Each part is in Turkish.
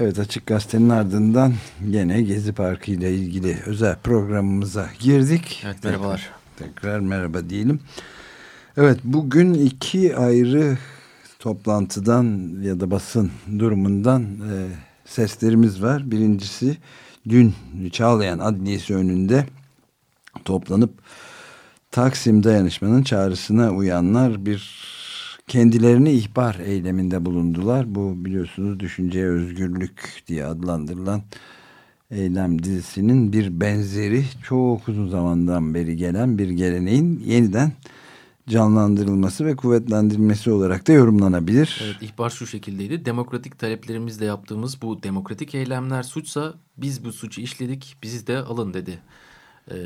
Evet Açık Gazete'nin ardından gene Gezi Parkı ile ilgili özel programımıza girdik. Evet merhabalar. Tekrar, tekrar merhaba diyelim. Evet bugün iki ayrı toplantıdan ya da basın durumundan e, seslerimiz var. Birincisi dün Çağlayan Adliyesi önünde toplanıp Taksim dayanışmanın çağrısına uyanlar bir kendilerini ihbar eyleminde bulundular. Bu biliyorsunuz düşünceye özgürlük diye adlandırılan eylem dizisinin bir benzeri çok uzun zamandan beri gelen bir geleneğin yeniden canlandırılması ve kuvvetlendirilmesi olarak da yorumlanabilir. Evet ihbar şu şekildeydi. Demokratik taleplerimizle yaptığımız bu demokratik eylemler suçsa biz bu suçu işledik bizi de alın dedi ee,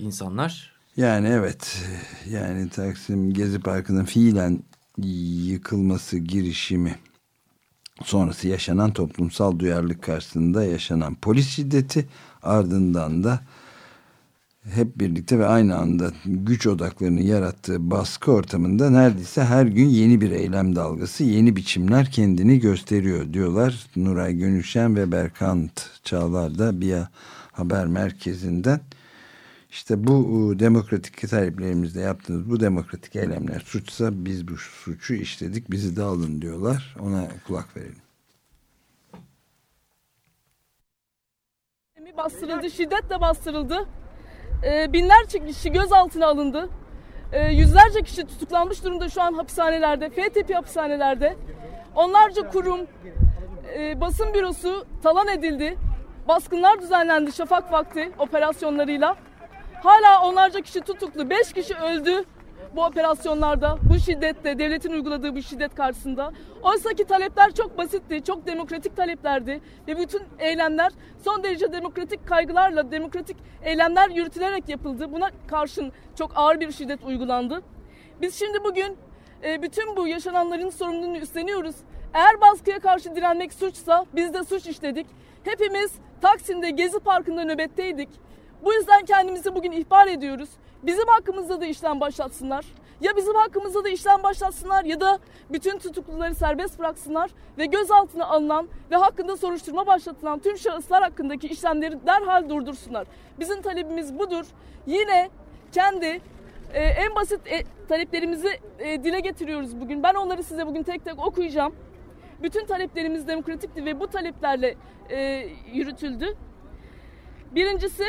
insanlar. Yani evet yani Taksim Gezi Parkı'nın fiilen yıkılması girişimi sonrası yaşanan toplumsal duyarlılık karşısında yaşanan polis şiddeti ardından da hep birlikte ve aynı anda güç odaklarını yarattığı baskı ortamında neredeyse her gün yeni bir eylem dalgası, yeni biçimler kendini gösteriyor diyorlar. Nuray Gönüşen ve Berkant Çağlar da bir haber merkezinden işte bu demokratik taleplerimizde yaptığınız bu demokratik eylemler suçsa biz bu suçu işledik bizi de alın diyorlar. Ona kulak verelim. Bastırıldı, şiddetle bastırıldı. Ee, binlerce kişi gözaltına alındı. Ee, yüzlerce kişi tutuklanmış durumda şu an hapishanelerde, FTP hapishanelerde. Onlarca kurum, e, basın bürosu talan edildi. Baskınlar düzenlendi şafak vakti operasyonlarıyla. Hala onlarca kişi tutuklu. Beş kişi öldü bu operasyonlarda, bu şiddette, devletin uyguladığı bu şiddet karşısında. Oysa ki talepler çok basitti, çok demokratik taleplerdi. Ve bütün eylemler son derece demokratik kaygılarla, demokratik eylemler yürütülerek yapıldı. Buna karşın çok ağır bir şiddet uygulandı. Biz şimdi bugün e, bütün bu yaşananların sorumluluğunu üstleniyoruz. Eğer baskıya karşı direnmek suçsa biz de suç işledik. Hepimiz Taksim'de Gezi Parkı'nda nöbetteydik. Bu yüzden kendimizi bugün ihbar ediyoruz. Bizim hakkımızda da işlem başlatsınlar. Ya bizim hakkımızda da işlem başlatsınlar ya da bütün tutukluları serbest bıraksınlar ve gözaltına alınan ve hakkında soruşturma başlatılan tüm şahıslar hakkındaki işlemleri derhal durdursunlar. Bizim talebimiz budur. Yine kendi e, en basit e, taleplerimizi e, dile getiriyoruz bugün. Ben onları size bugün tek tek okuyacağım. Bütün taleplerimiz demokratikti ve bu taleplerle e, yürütüldü. Birincisi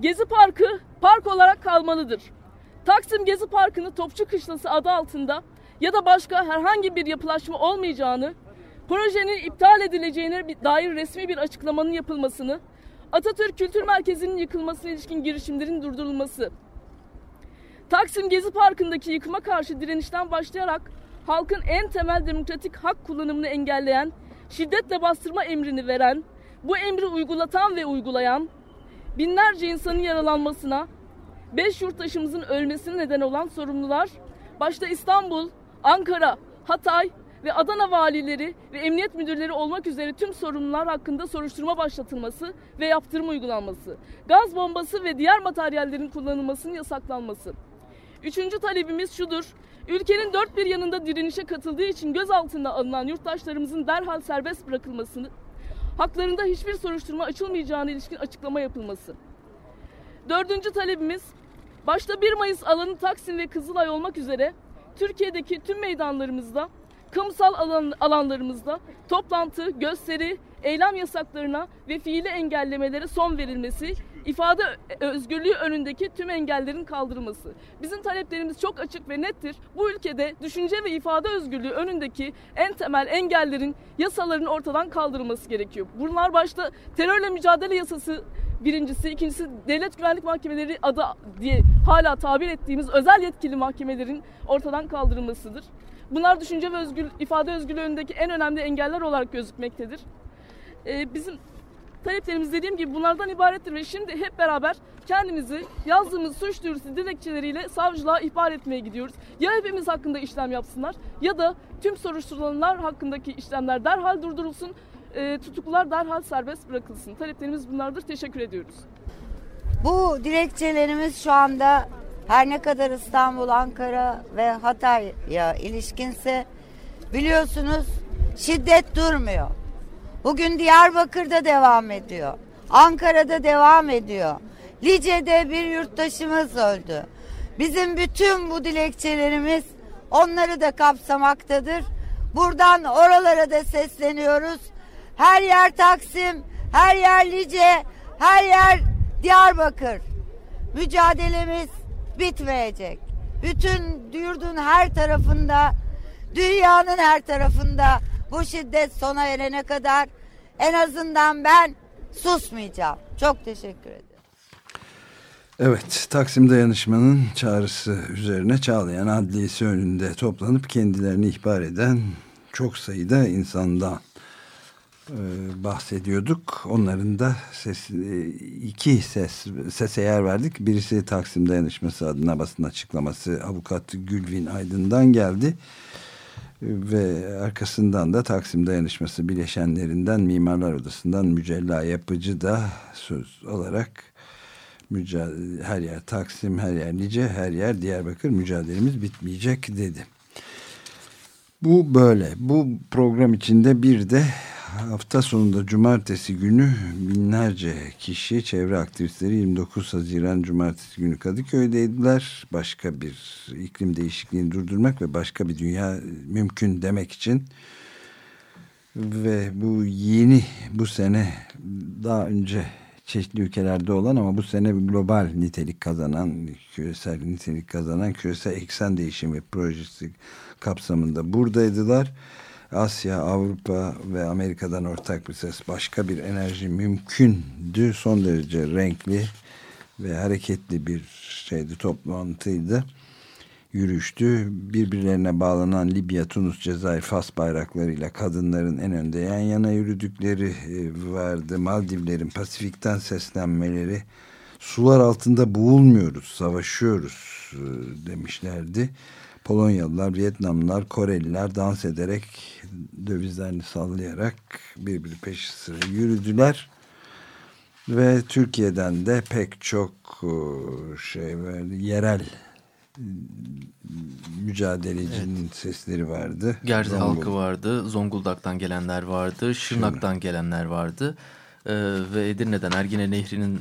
Gezi Parkı park olarak kalmalıdır. Taksim Gezi Parkı'nı Topçu Kışlası adı altında ya da başka herhangi bir yapılaşma olmayacağını, projenin iptal edileceğine dair resmi bir açıklamanın yapılmasını, Atatürk Kültür Merkezi'nin yıkılmasına ilişkin girişimlerin durdurulması, Taksim Gezi Parkı'ndaki yıkıma karşı direnişten başlayarak halkın en temel demokratik hak kullanımını engelleyen, şiddetle bastırma emrini veren, bu emri uygulatan ve uygulayan, binlerce insanın yaralanmasına, beş yurttaşımızın ölmesine neden olan sorumlular, başta İstanbul, Ankara, Hatay ve Adana valileri ve emniyet müdürleri olmak üzere tüm sorumlular hakkında soruşturma başlatılması ve yaptırım uygulanması, gaz bombası ve diğer materyallerin kullanılmasının yasaklanması. Üçüncü talebimiz şudur, ülkenin dört bir yanında direnişe katıldığı için gözaltına alınan yurttaşlarımızın derhal serbest bırakılmasını haklarında hiçbir soruşturma açılmayacağına ilişkin açıklama yapılması. Dördüncü talebimiz, başta 1 Mayıs alanı Taksim ve Kızılay olmak üzere Türkiye'deki tüm meydanlarımızda, kamusal alan, alanlarımızda toplantı, gösteri, eylem yasaklarına ve fiili engellemelere son verilmesi, ifade özgürlüğü önündeki tüm engellerin kaldırılması. Bizim taleplerimiz çok açık ve nettir. Bu ülkede düşünce ve ifade özgürlüğü önündeki en temel engellerin, yasaların ortadan kaldırılması gerekiyor. Bunlar başta terörle mücadele yasası Birincisi, ikincisi devlet güvenlik mahkemeleri adı diye hala tabir ettiğimiz özel yetkili mahkemelerin ortadan kaldırılmasıdır. Bunlar düşünce ve özgür, ifade özgürlüğü önündeki en önemli engeller olarak gözükmektedir. Ee, bizim taleplerimiz dediğim gibi bunlardan ibarettir ve şimdi hep beraber kendimizi yazdığımız suç duyurusu dilekçeleriyle savcılığa ihbar etmeye gidiyoruz. Ya hepimiz hakkında işlem yapsınlar ya da tüm soruşturulanlar hakkındaki işlemler derhal durdurulsun, e, tutuklular derhal serbest bırakılsın. Taleplerimiz bunlardır. Teşekkür ediyoruz. Bu dilekçelerimiz şu anda her ne kadar İstanbul, Ankara ve Hatay'a ilişkinse biliyorsunuz şiddet durmuyor. Bugün Diyarbakır'da devam ediyor. Ankara'da devam ediyor. Lice'de bir yurttaşımız öldü. Bizim bütün bu dilekçelerimiz onları da kapsamaktadır. Buradan oralara da sesleniyoruz. Her yer Taksim, her yer Lice, her yer Diyarbakır. Mücadelemiz bitmeyecek. Bütün yurdun her tarafında, dünyanın her tarafında bu şiddet sona erene kadar en azından ben susmayacağım. Çok teşekkür ederim. Evet, Taksim Dayanışma'nın çağrısı üzerine Çağlayan Adliyesi önünde toplanıp kendilerini ihbar eden çok sayıda insandan e, bahsediyorduk. Onların da ses, e, iki ses, sese yer verdik. Birisi Taksim Dayanışması adına basın açıklaması avukat Gülvin Aydın'dan geldi. Ve arkasından da Taksim Dayanışması bileşenlerinden Mimarlar Odası'ndan Mücella Yapıcı da söz olarak her yer Taksim, her yer Lice, her yer Diyarbakır mücadelemiz bitmeyecek dedi. Bu böyle. Bu program içinde bir de hafta sonunda cumartesi günü binlerce kişi çevre aktivistleri 29 Haziran cumartesi günü Kadıköy'deydiler. Başka bir iklim değişikliğini durdurmak ve başka bir dünya mümkün demek için ve bu yeni bu sene daha önce çeşitli ülkelerde olan ama bu sene global nitelik kazanan, küresel nitelik kazanan küresel eksen değişimi projesi kapsamında buradaydılar. Asya, Avrupa ve Amerika'dan ortak bir ses başka bir enerji mümkündü. Son derece renkli ve hareketli bir şeydi toplantıydı. Yürüyüştü. Birbirlerine bağlanan Libya, Tunus, Cezayir, Fas bayraklarıyla kadınların en önde yan yana yürüdükleri vardı. Maldivlerin Pasifik'ten seslenmeleri sular altında boğulmuyoruz, savaşıyoruz demişlerdi. Polonyalılar, Vietnamlılar, Koreliler dans ederek dövizlerini sallayarak birbiri peşi sıra yürüdüler. Ve Türkiye'den de pek çok şey böyle yerel mücadelecinin evet. sesleri vardı. Gerze Zonguldak. halkı vardı, Zonguldak'tan gelenler vardı, Şırnak'tan Şırnak. gelenler vardı. Ee, ve Edirne'den Ergine Nehri'nin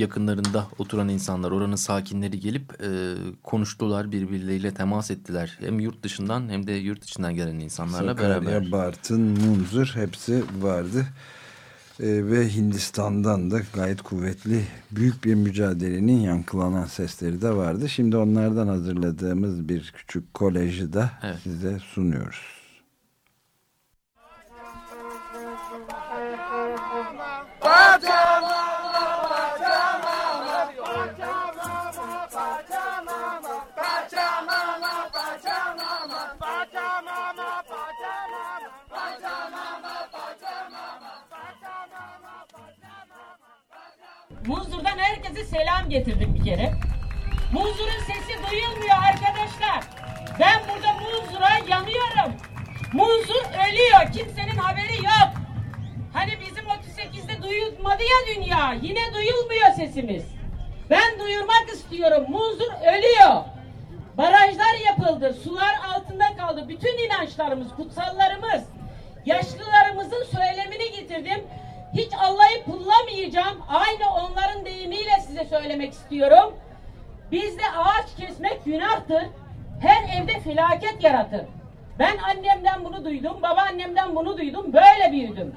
yakınlarında oturan insanlar, oranın sakinleri gelip e, konuştular, birbirleriyle temas ettiler. Hem yurt dışından hem de yurt içinden gelen insanlarla Sakarya, beraber. Bartın, Munzur hepsi vardı. E, ve Hindistan'dan da gayet kuvvetli büyük bir mücadelenin yankılanan sesleri de vardı. Şimdi onlardan hazırladığımız bir küçük koleji de evet. size sunuyoruz. Muzur'dan herkese selam getirdim bir kere. Muzur'un sesi duyulmuyor arkadaşlar. Ben burada Muzur'a yanıyorum. Muzur ölüyor. Kimsenin haberi yok. Hani bizim 38'de duyulmadı ya dünya. Yine duyulmuyor sesimiz. Ben duyurmak istiyorum. Muzur ölüyor. Barajlar yapıldı. Sular altında kaldı. Bütün inançlarımız, kutsallarımız, yaşlılarımızın söylemini getirdim. Hiç Allah'ı pullamayacağım. Aynı onların deyimiyle size söylemek istiyorum. Bizde ağaç kesmek günahtır. Her evde felaket yaratır. Ben annemden bunu duydum, babaannemden bunu duydum, böyle büyüdüm.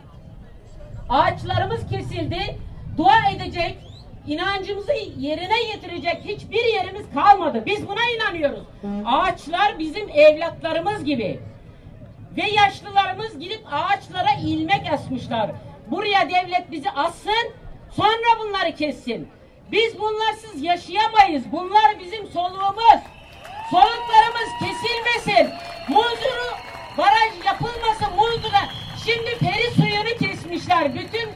Ağaçlarımız kesildi, dua edecek, inancımızı yerine getirecek hiçbir yerimiz kalmadı. Biz buna inanıyoruz. Ağaçlar bizim evlatlarımız gibi. Ve yaşlılarımız gidip ağaçlara ilmek asmışlar. Buraya devlet bizi assın, Sonra bunları kessin. Biz bunlarsız yaşayamayız. Bunlar bizim soluğumuz. Soluklarımız kesilmesin. Muzuru baraj yapılmasın Muzur'a. Şimdi peri suyunu kesmişler. Bütün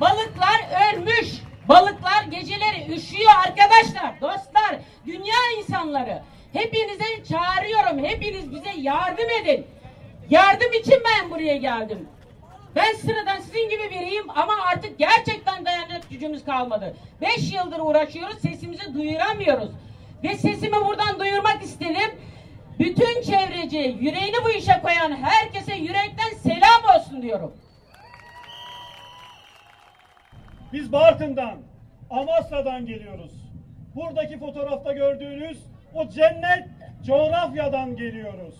balıklar ölmüş. Balıklar geceleri üşüyor arkadaşlar, dostlar, dünya insanları. Hepinize çağırıyorum. Hepiniz bize yardım edin. Yardım için ben buraya geldim. Ben sıradan sizin gibi biriyim ama artık gerçekten dayanacak gücümüz kalmadı. Beş yıldır uğraşıyoruz, sesimizi duyuramıyoruz. Ve sesimi buradan duyurmak istedim. Bütün çevreci, yüreğini bu işe koyan herkese yürekten selam olsun diyorum. Biz Bartın'dan, Amasra'dan geliyoruz. Buradaki fotoğrafta gördüğünüz o cennet coğrafyadan geliyoruz.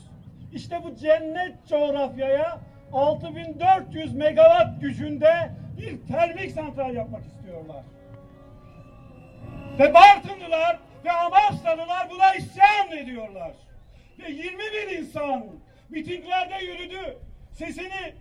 İşte bu cennet coğrafyaya 6400 megawatt gücünde bir termik santral yapmak istiyorlar. Ve Bartınlılar ve Amasralılar buna isyan ediyorlar. Ve 20 bin insan mitinglerde yürüdü. Sesini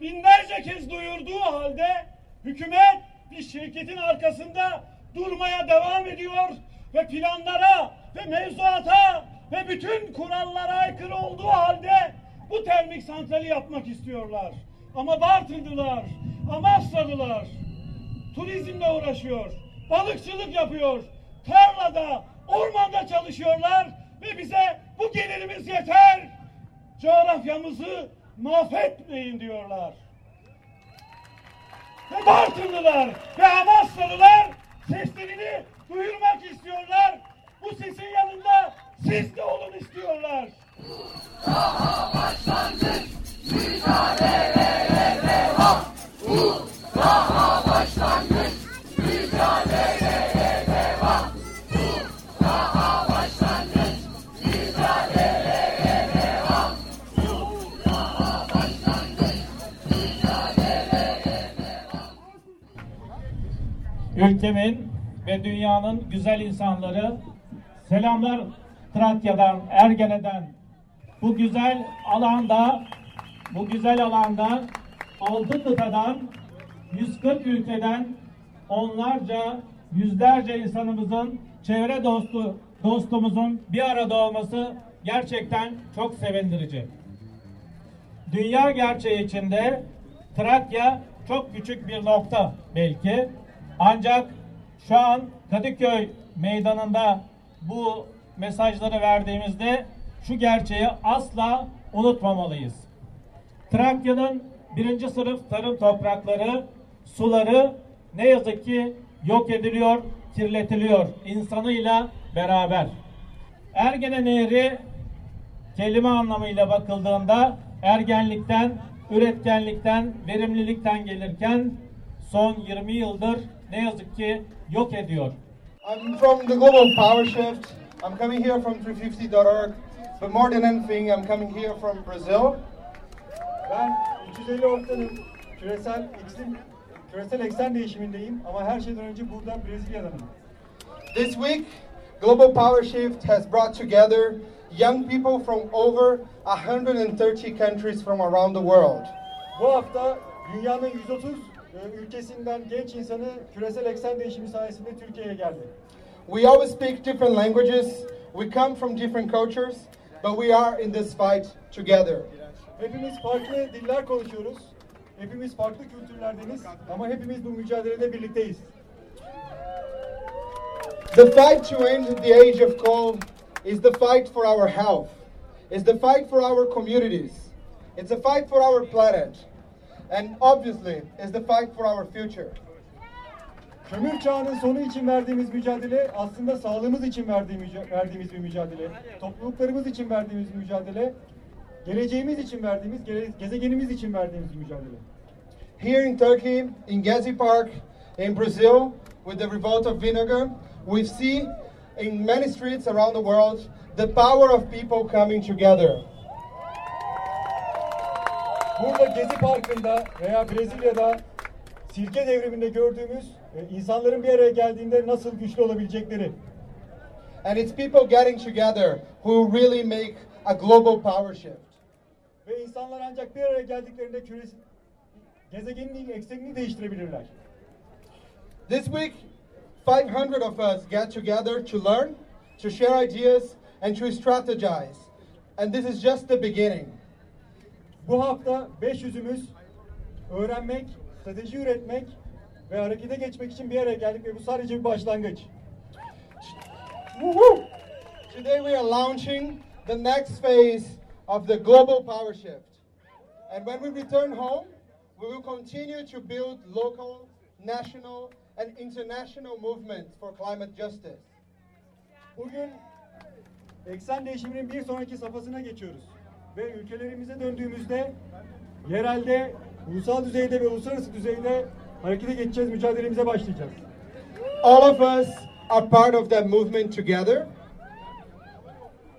binlerce kez duyurduğu halde hükümet bir şirketin arkasında durmaya devam ediyor ve planlara ve mevzuata ve bütün kurallara aykırı olduğu halde bu termik santrali yapmak istiyorlar. Ama Bartınlılar, Amasralılar turizmle uğraşıyor, balıkçılık yapıyor, tarlada, ormanda çalışıyorlar ve bize bu gelirimiz yeter. Coğrafyamızı mahvetmeyin diyorlar. Ve Bartınlılar ve Amasralılar seslerini insanları selamlar Trakya'dan, Ergene'den. Bu güzel alanda, bu güzel alanda altı kıtadan 140 ülkeden onlarca, yüzlerce insanımızın çevre dostu dostumuzun bir arada olması gerçekten çok sevindirici. Dünya gerçeği içinde Trakya çok küçük bir nokta belki. Ancak şu an Kadıköy meydanında bu mesajları verdiğimizde şu gerçeği asla unutmamalıyız. Trakya'nın birinci sınıf tarım toprakları, suları ne yazık ki yok ediliyor, kirletiliyor insanıyla beraber. Ergene Nehri kelime anlamıyla bakıldığında ergenlikten, üretkenlikten, verimlilikten gelirken son 20 yıldır ne yazık ki yok ediyor. I'm from the Global Power Shift. I'm coming here from 350.org. But more than anything, I'm coming here from Brazil. Ben 350 ortanın küresel iklim, küresel eksen değişimindeyim ama her şeyden önce burada Brezilya'danım. This week, Global Power Shift has brought together young people from over 130 countries from around the world. Bu hafta dünyanın 130 e, ülkesinden genç insanı küresel eksen değişimi sayesinde Türkiye'ye geldi. We always speak different languages, we come from different cultures, but we are in this fight together. Hepimiz farklı diller konuşuyoruz. Hepimiz farklı kültürlerdeniz ama hepimiz bu mücadelede birlikteyiz. The fight to end the age of coal is the fight for our health. It's the fight for our communities. It's a fight for our planet. And obviously, it's the fight for our future. Kömür çağının sonu için verdiğimiz mücadele aslında sağlığımız için verdiğimiz, verdiğimiz bir mücadele. Topluluklarımız için verdiğimiz mücadele. Geleceğimiz için verdiğimiz, gele- gezegenimiz için verdiğimiz mücadele. Here in Turkey, in Gezi Park, in Brazil, with the revolt of vinegar, we see in many streets around the world the power of people coming together. Burada Gezi Parkı'nda veya Brezilya'da sirke devriminde gördüğümüz insanların bir araya geldiğinde nasıl güçlü olabilecekleri. And it's people getting together who really make a global power shift. Ve insanlar ancak bir araya geldiklerinde küresi, gezegenin eksenini değiştirebilirler. This week, 500 of us get together to learn, to share ideas, and to strategize. And this is just the beginning. Bu hafta 500'ümüz öğrenmek, strateji üretmek ve harekete geçmek için bir araya geldik ve bu sadece bir başlangıç. Today we are launching the next phase of the global power shift. And when we return home, we will continue to build local, national, and international movements for climate justice. Bugün eksen değişiminin bir sonraki safhasına geçiyoruz. Ve ülkelerimize döndüğümüzde yerelde, ulusal düzeyde ve uluslararası düzeyde harekete geçeceğiz, mücadelemize başlayacağız. All of us are part of that movement together.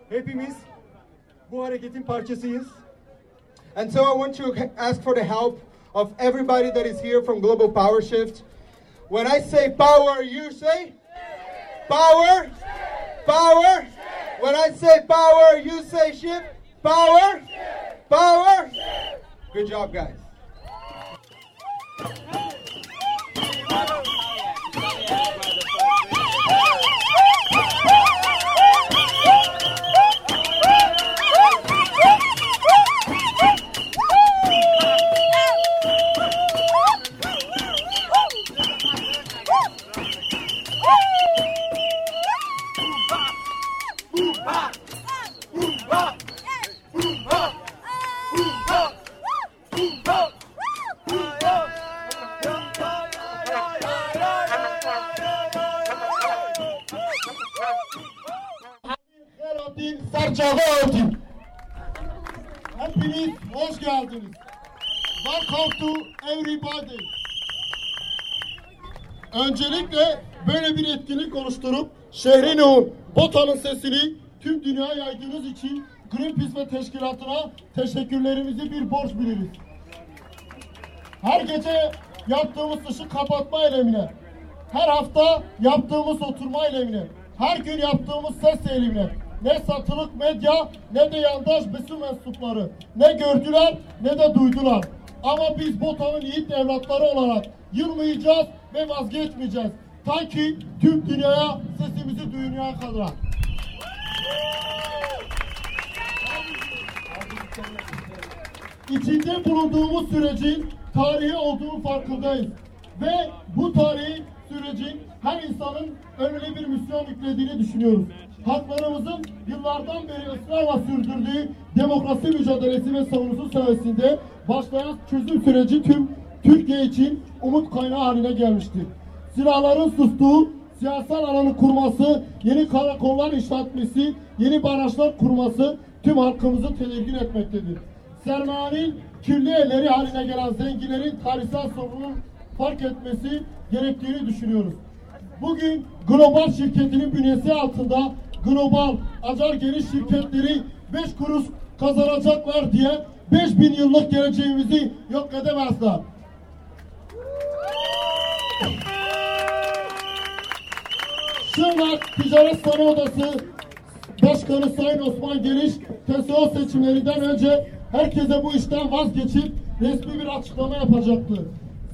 Hepimiz bu hareketin parçasıyız. And so I want to ask for the help of everybody that is here from Global Power Shift. When I say power, you say power, power. When I say power, you say shift, power, power. Good job, guys. Serçalıoğlu. Hepiniz hoş geldiniz. Welcome to everybody. Öncelikle böyle bir etkinlik oluşturup şehrin o Bota'nın sesini tüm dünyaya yaydığınız için Greenpeace ve teşkilatına teşekkürlerimizi bir borç biliriz. Her gece yaptığımız ışık kapatma eylemine, her hafta yaptığımız oturma eylemine, her gün yaptığımız ses eylemine ne satılık medya ne de yandaş basın mensupları ne gördüler ne de duydular. Ama biz Bota'nın yiğit evlatları olarak yılmayacağız ve vazgeçmeyeceğiz. Ta ki tüm dünyaya sesimizi duyuruya kadar. İçinde bulunduğumuz sürecin tarihi olduğu farkındayız. Ve bu tarihi sürecin her insanın önüne bir misyon yüklediğini düşünüyoruz. Haklarımızın yıllardan beri ısrarla sürdürdüğü demokrasi mücadelesi ve savunusu sayesinde başlayan çözüm süreci tüm Türkiye için umut kaynağı haline gelmiştir. Silahların sustuğu, siyasal alanı kurması, yeni karakollar inşa etmesi, yeni barajlar kurması tüm halkımızı tedirgin etmektedir. Sermayenin kirli elleri haline gelen zenginlerin tarihsel sorununu fark etmesi gerektiğini düşünüyoruz. Bugün global şirketinin bünyesi altında global acar geniş şirketleri 5 kuruş kazanacaklar diye 5000 yıllık geleceğimizi yok edemezler. Şırnak Ticaret Sanayi Odası Başkanı Sayın Osman Geniş TSO seçimlerinden önce herkese bu işten vazgeçip resmi bir açıklama yapacaktı.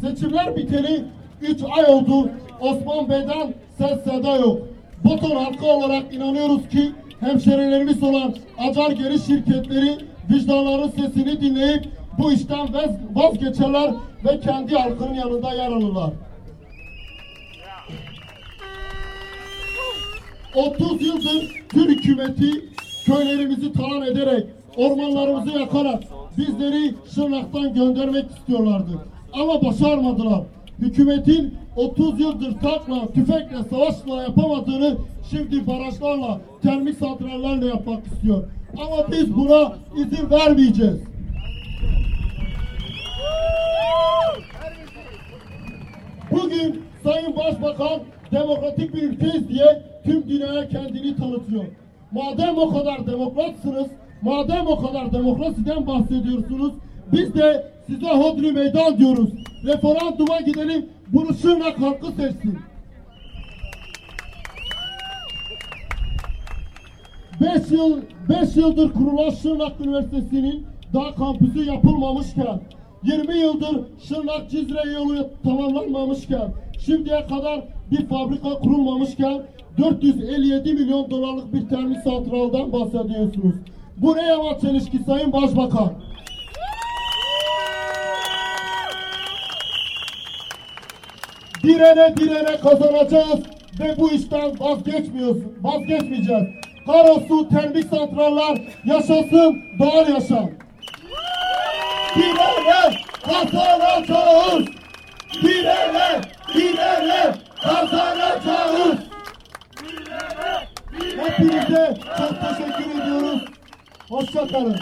Seçimler biteli 3 ay oldu. Osman Bey'den ses seda yok. Boton halkı olarak inanıyoruz ki hemşerilerimiz olan acar geri şirketleri vicdanların sesini dinleyip bu işten vazgeçerler ve kendi halkının yanında yer alırlar. 30 yıldır Türk hükümeti köylerimizi talan ederek, ormanlarımızı yakarak bizleri Şırnak'tan göndermek istiyorlardı. Ama başarmadılar. Hükümetin 30 yıldır takla, tüfekle, savaşla yapamadığını şimdi barajlarla, termik santrallerle yapmak istiyor. Ama biz buna izin vermeyeceğiz. Bugün Sayın Başbakan demokratik bir ülkeyiz diye tüm dünyaya kendini tanıtıyor. Madem o kadar demokratsınız, madem o kadar demokrasiden bahsediyorsunuz, biz de size hodri meydan diyoruz. Referanduma gidelim, bunu Şırnak halkı seçsin. Beş yıl, beş yıldır kurulan Şırnak Üniversitesi'nin daha kampüsü yapılmamışken, 20 yıldır Şırnak Cizre yolu tamamlanmamışken, şimdiye kadar bir fabrika kurulmamışken 457 milyon dolarlık bir termik santraldan bahsediyorsunuz. Bu ne yaman çelişki Sayın Başbakan? Direne direne kazanacağız ve bu işten vazgeçmiyoruz, vazgeçmeyeceğiz. Karasu termik santraller yaşasın, doğal yaşam. Direne kazanacağız. Direne, direne kazanacağız. Hepinize çok teşekkür ediyoruz. Hoşçakalın.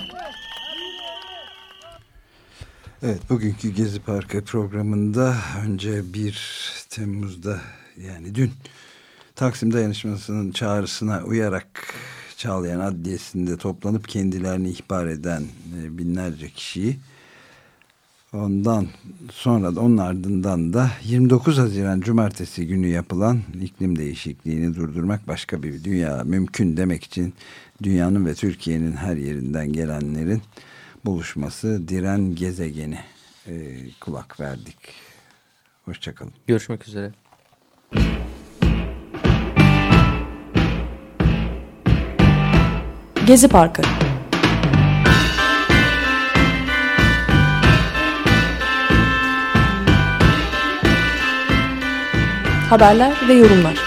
Evet bugünkü Gezi Parkı programında önce 1 Temmuz'da yani dün Taksim Dayanışması'nın çağrısına uyarak Çağlayan Adliyesi'nde toplanıp kendilerini ihbar eden e, binlerce kişiyi ondan sonra da onun ardından da 29 Haziran Cumartesi günü yapılan iklim değişikliğini durdurmak başka bir dünya mümkün demek için dünyanın ve Türkiye'nin her yerinden gelenlerin buluşması Diren Gezegeni e, kulak verdik. Hoşçakalın. Görüşmek üzere. Gezi Parkı Haberler ve yorumlar